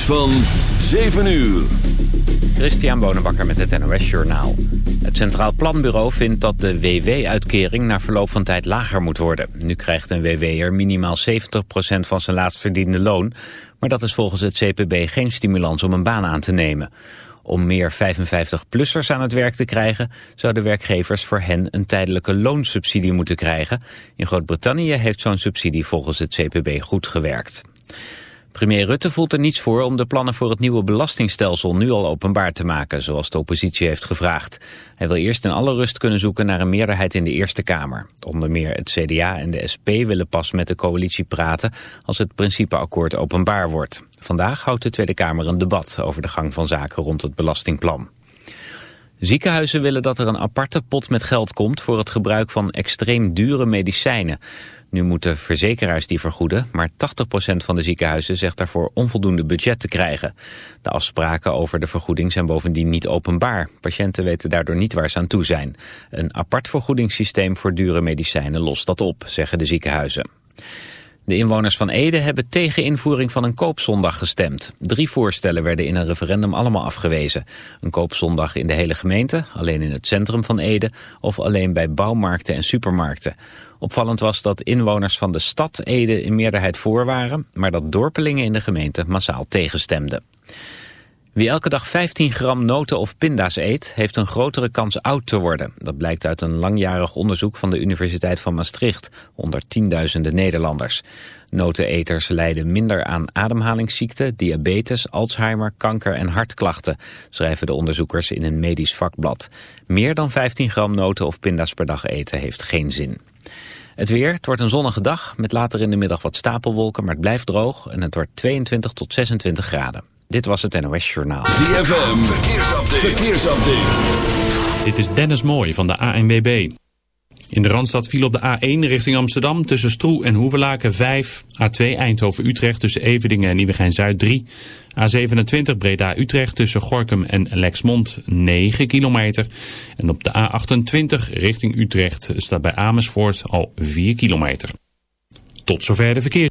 van 7 uur. Christian Bonenbakker met het NOS Journaal. Het Centraal Planbureau vindt dat de WW-uitkering na verloop van tijd lager moet worden. Nu krijgt een WW'er minimaal 70% van zijn laatst verdiende loon. Maar dat is volgens het CPB geen stimulans om een baan aan te nemen. Om meer 55-plussers aan het werk te krijgen... zouden werkgevers voor hen een tijdelijke loonsubsidie moeten krijgen. In Groot-Brittannië heeft zo'n subsidie volgens het CPB goed gewerkt. Premier Rutte voelt er niets voor om de plannen voor het nieuwe belastingstelsel nu al openbaar te maken, zoals de oppositie heeft gevraagd. Hij wil eerst in alle rust kunnen zoeken naar een meerderheid in de Eerste Kamer. Onder meer het CDA en de SP willen pas met de coalitie praten als het principeakkoord openbaar wordt. Vandaag houdt de Tweede Kamer een debat over de gang van zaken rond het belastingplan. Ziekenhuizen willen dat er een aparte pot met geld komt voor het gebruik van extreem dure medicijnen. Nu moeten verzekeraars die vergoeden, maar 80% van de ziekenhuizen zegt daarvoor onvoldoende budget te krijgen. De afspraken over de vergoeding zijn bovendien niet openbaar. Patiënten weten daardoor niet waar ze aan toe zijn. Een apart vergoedingssysteem voor dure medicijnen lost dat op, zeggen de ziekenhuizen. De inwoners van Ede hebben tegen invoering van een koopzondag gestemd. Drie voorstellen werden in een referendum allemaal afgewezen. Een koopzondag in de hele gemeente, alleen in het centrum van Ede... of alleen bij bouwmarkten en supermarkten. Opvallend was dat inwoners van de stad Ede in meerderheid voor waren... maar dat dorpelingen in de gemeente massaal tegenstemden. Wie elke dag 15 gram noten of pinda's eet, heeft een grotere kans oud te worden. Dat blijkt uit een langjarig onderzoek van de Universiteit van Maastricht onder tienduizenden Nederlanders. Noteneters lijden minder aan ademhalingsziekten, diabetes, Alzheimer, kanker en hartklachten, schrijven de onderzoekers in een medisch vakblad. Meer dan 15 gram noten of pinda's per dag eten heeft geen zin. Het weer, het wordt een zonnige dag met later in de middag wat stapelwolken, maar het blijft droog en het wordt 22 tot 26 graden. Dit was het NOS Journaal. ZFM, verkeersupdate. verkeersupdate. Dit is Dennis Mooij van de ANWB. In de Randstad viel op de A1 richting Amsterdam tussen Stroe en Hoevelaken 5. A2 Eindhoven-Utrecht tussen Evedingen en Nieuwegein-Zuid 3. A27 Breda-Utrecht tussen Gorkum en Lexmond 9 kilometer. En op de A28 richting Utrecht staat bij Amersfoort al 4 kilometer. Tot zover de verkeer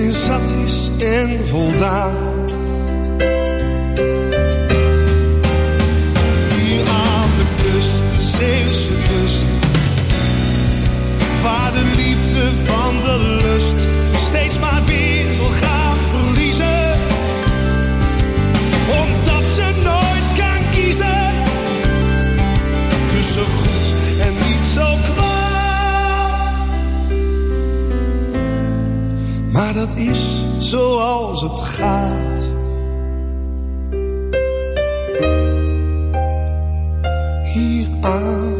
Men zat is en voldaan. Dat is zoals het gaat. Hier aan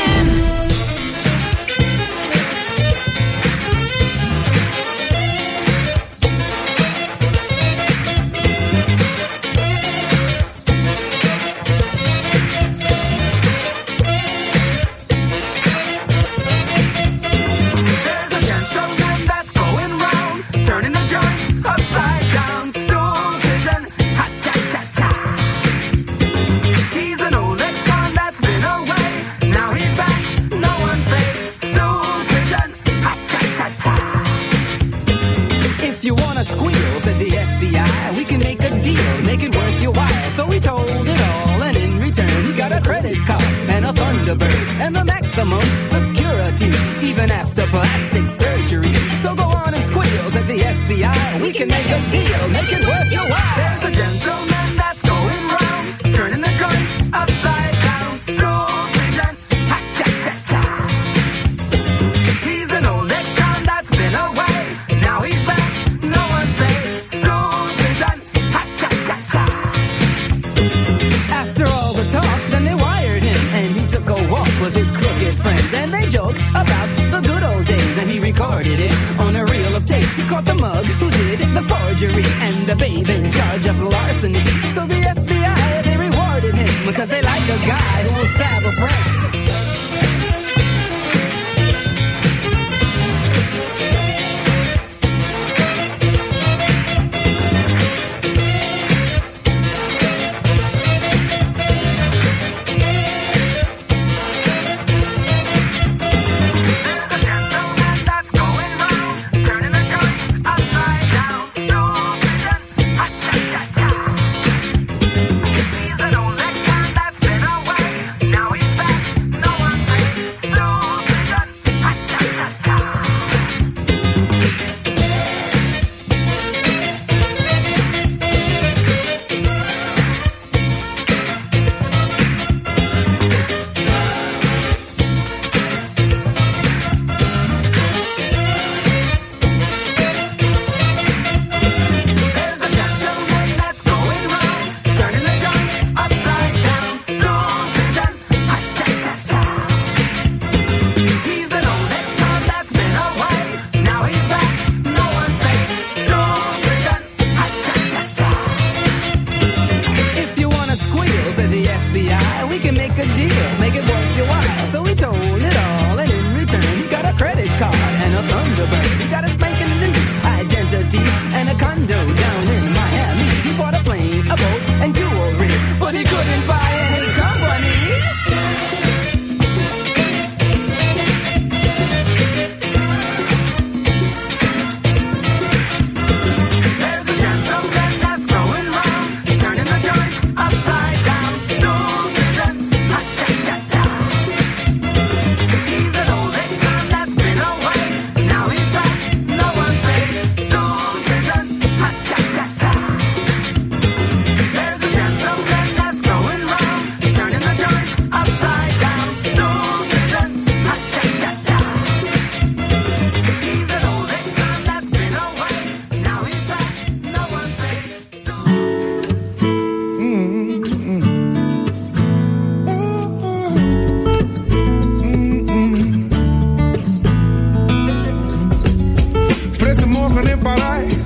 parijs.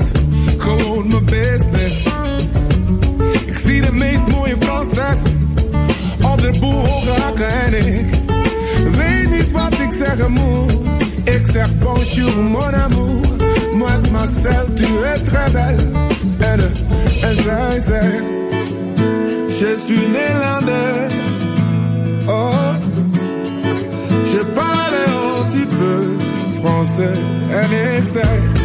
Ik zie de meest mooie de ik. Weet niet wat ik ik zeg bonjour mon amour. Marcel, tu es très belle. En, eh, en je suis Oh, je parle un petit peu français. En.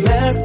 mess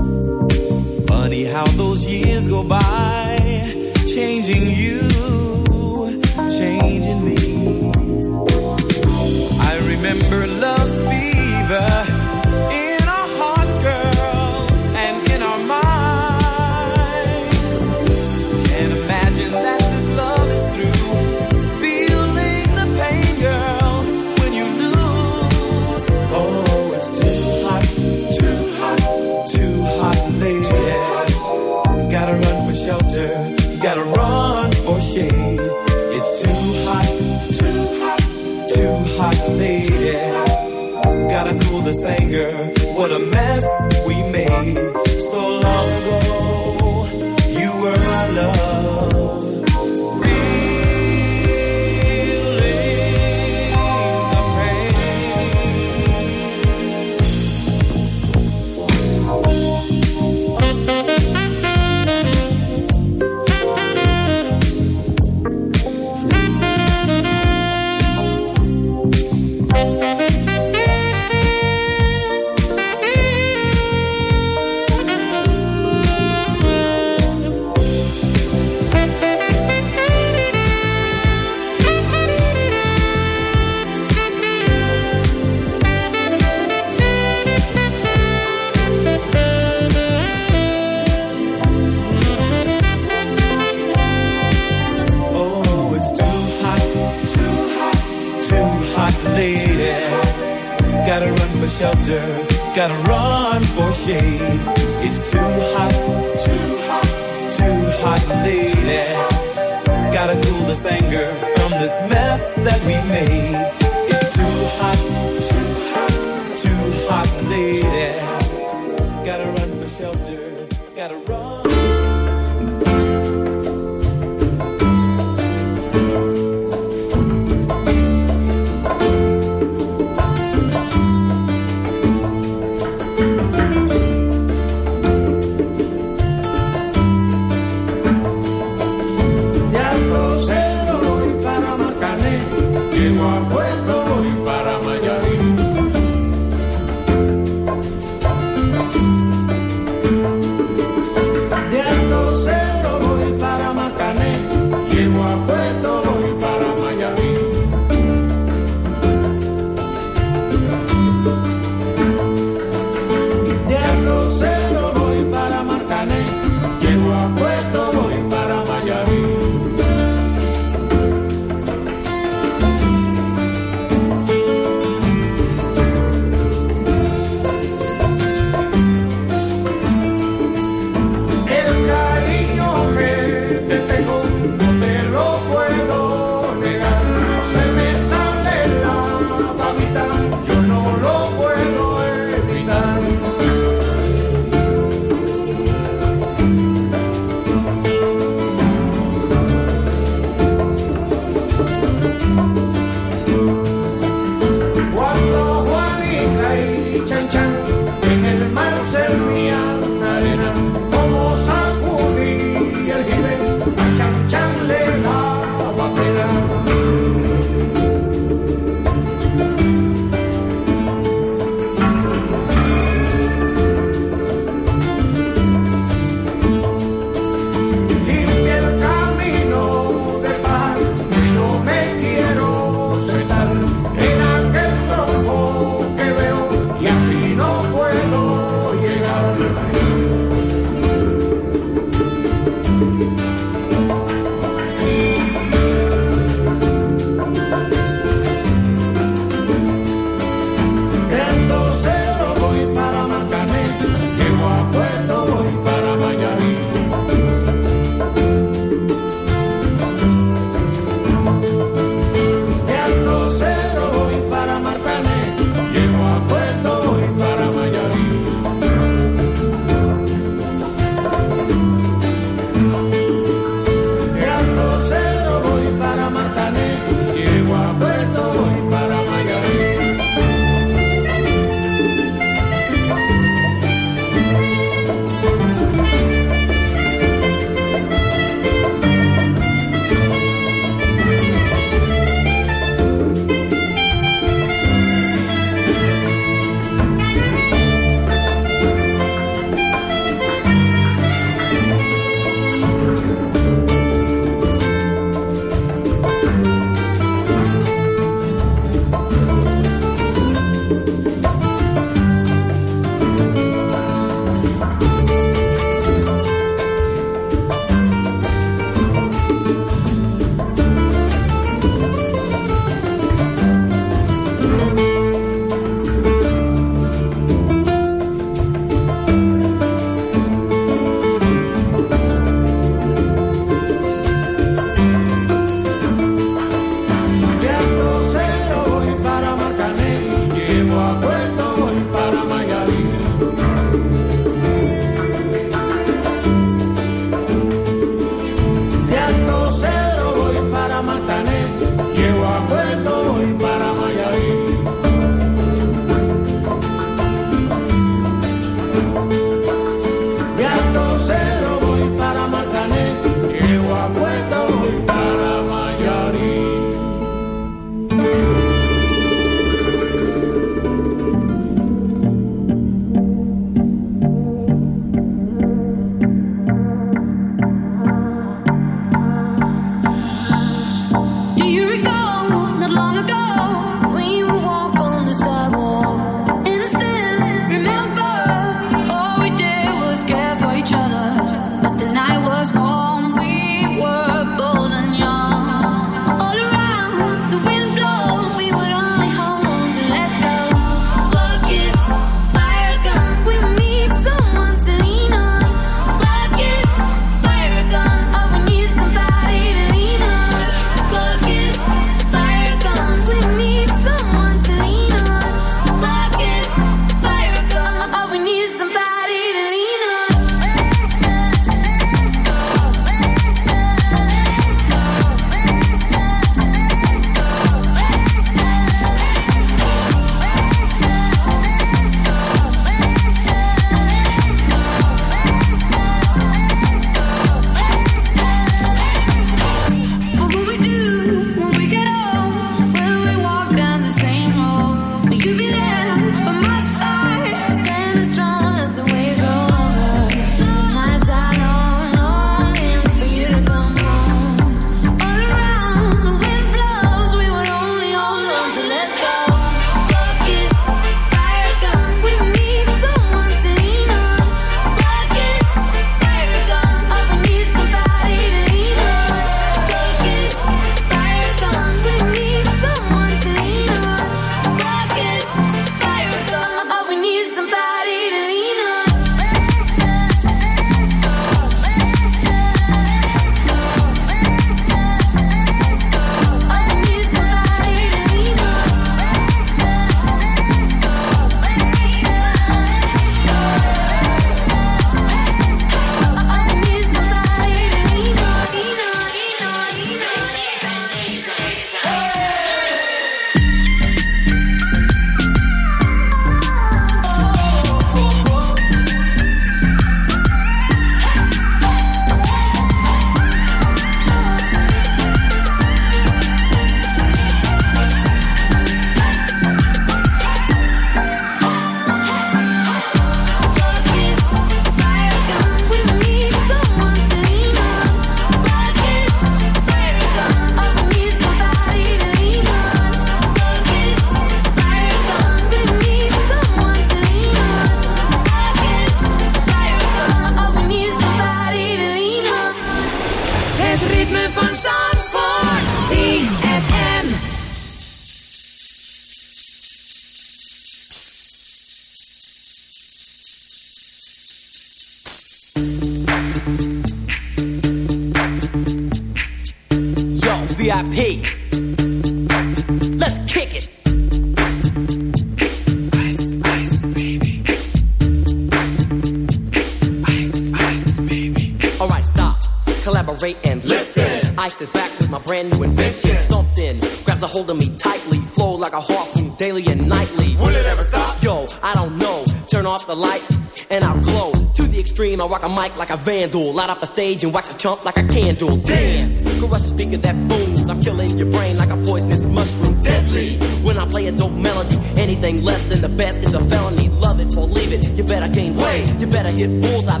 mic like a vandal. Light up a stage and wax a chump like a candle. Dance! Caress a speaker that booms. I'm killing your brain like a poisonous mushroom. Deadly! When I play a dope melody, anything less than the best is a felony. Love it or leave it. You better gain weight. You better hit bullseye. The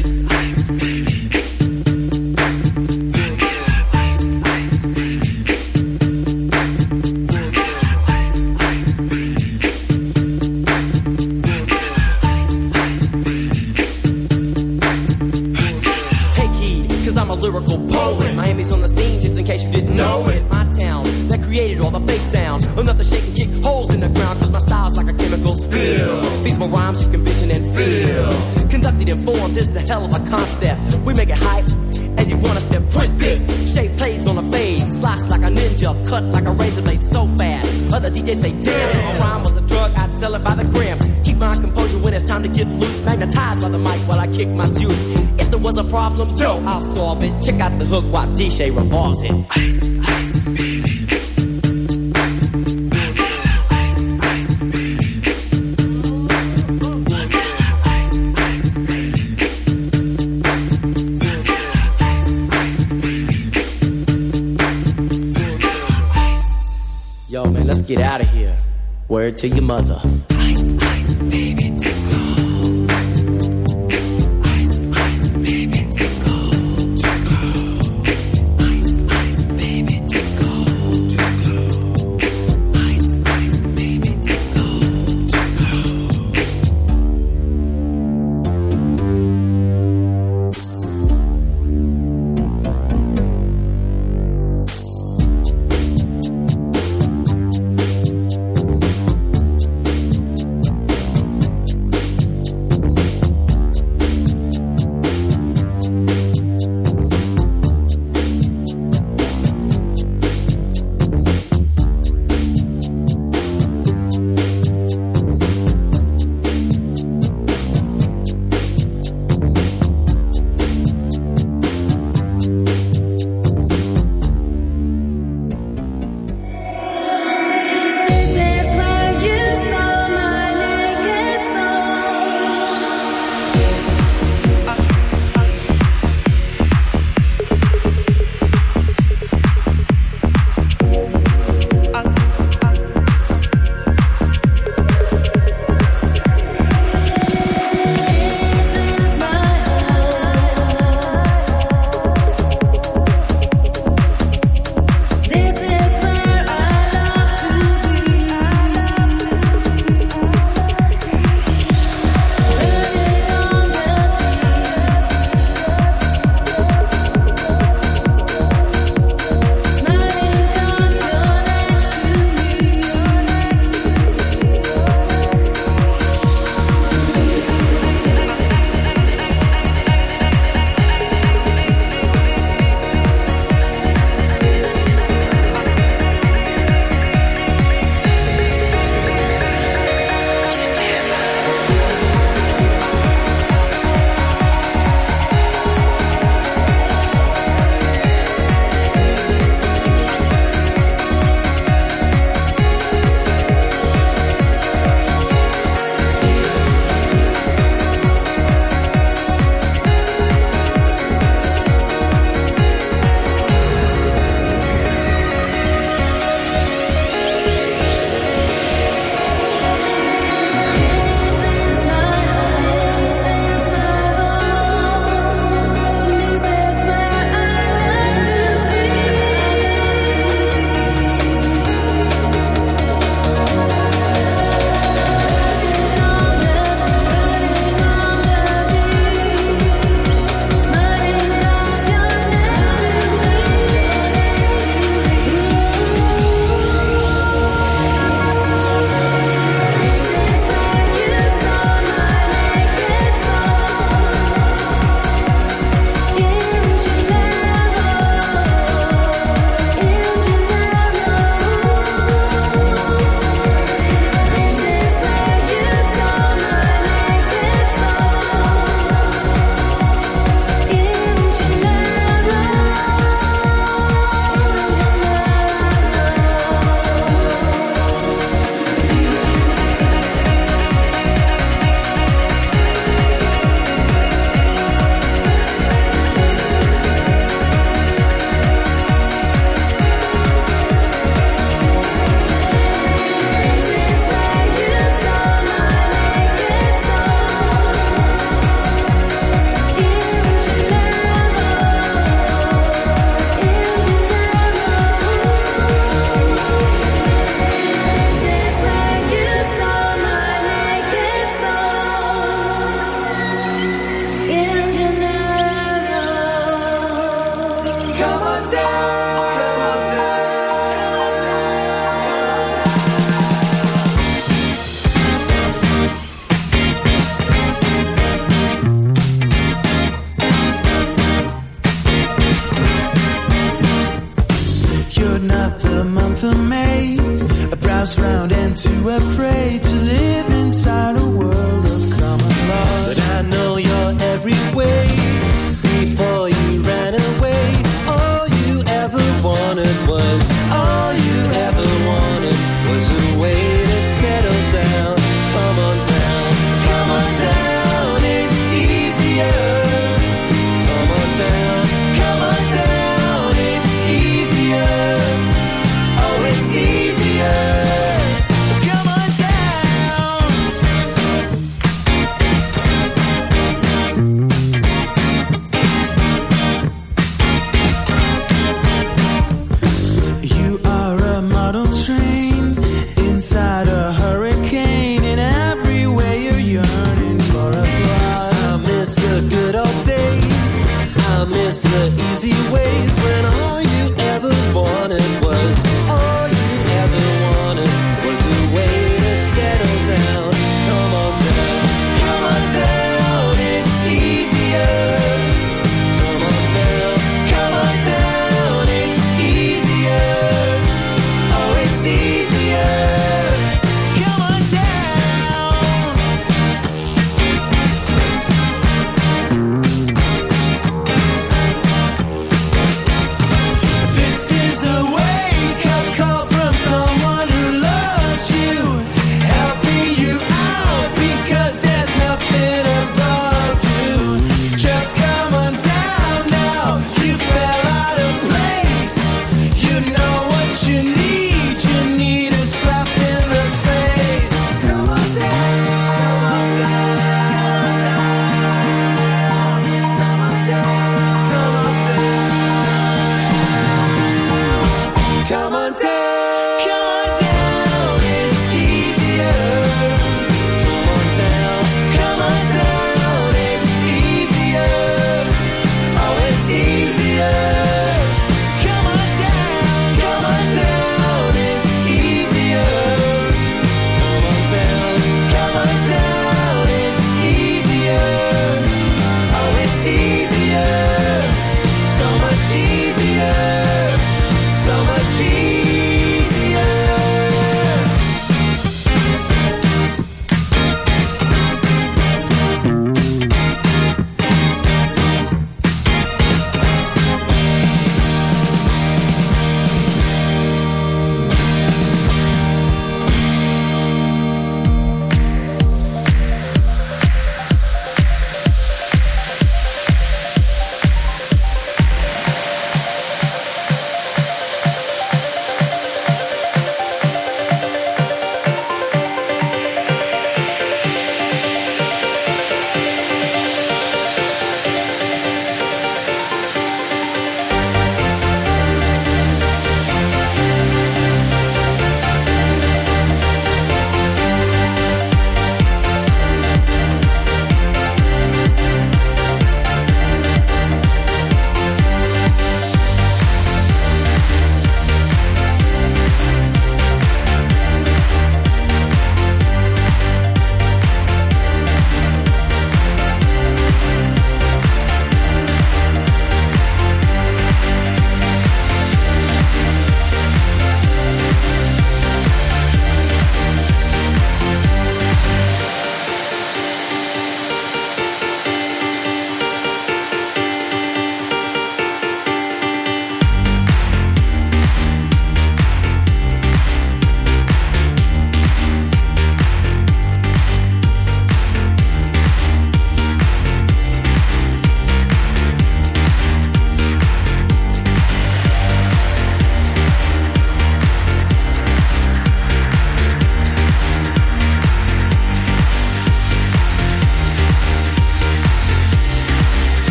Hook while DJ revolves it. Ice, ice, baby. Yo, man, let's get out of here. Word to your mother. Miss the easy ways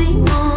Simón.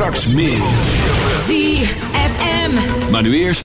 Straks meer.